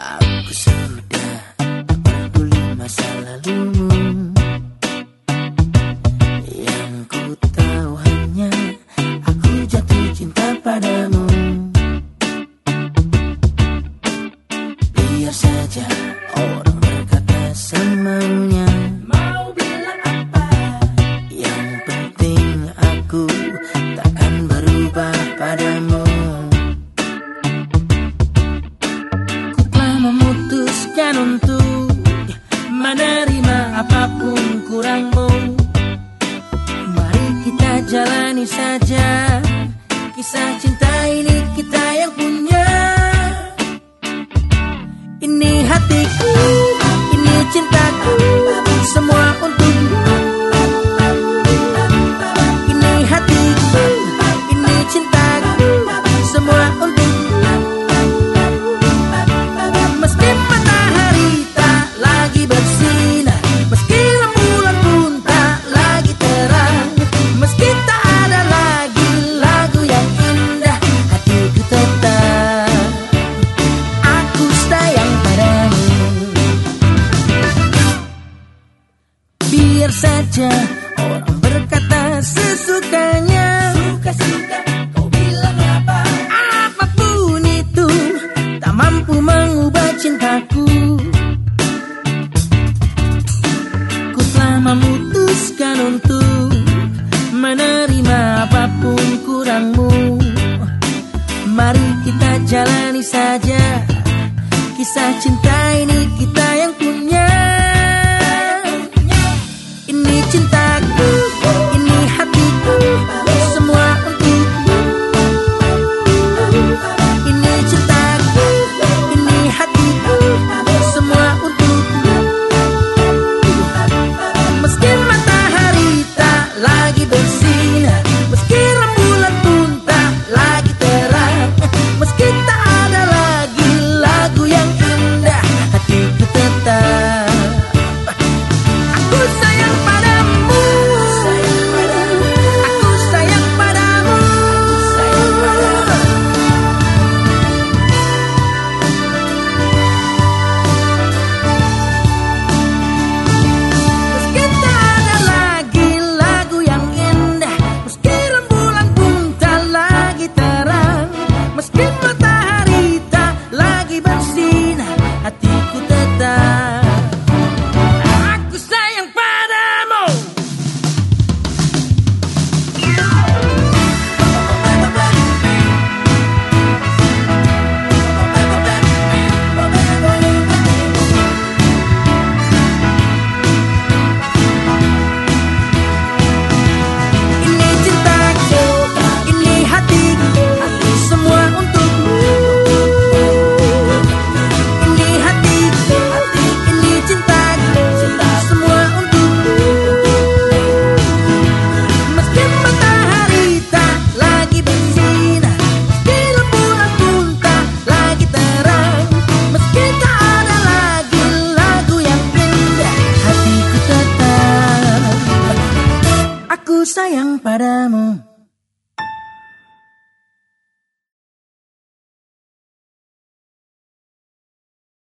Aku sudah peduli masa lalumu. Yang ku tahu hanya Aku jatuh cinta padamu. Biar saja orang jalani saja. Kisah cinta ini kita yang punya. saja. Orang berkata sesukanya. Suka-suka kau bilang apa? Apa pun itu Tak mampu mengubah cintaku. Ku telah memutuskan untuk Menerima apa pun kurangmu. Mari kita jalani saja Kisah cinta ini kita yang punya. Aku sayang sayang padamu.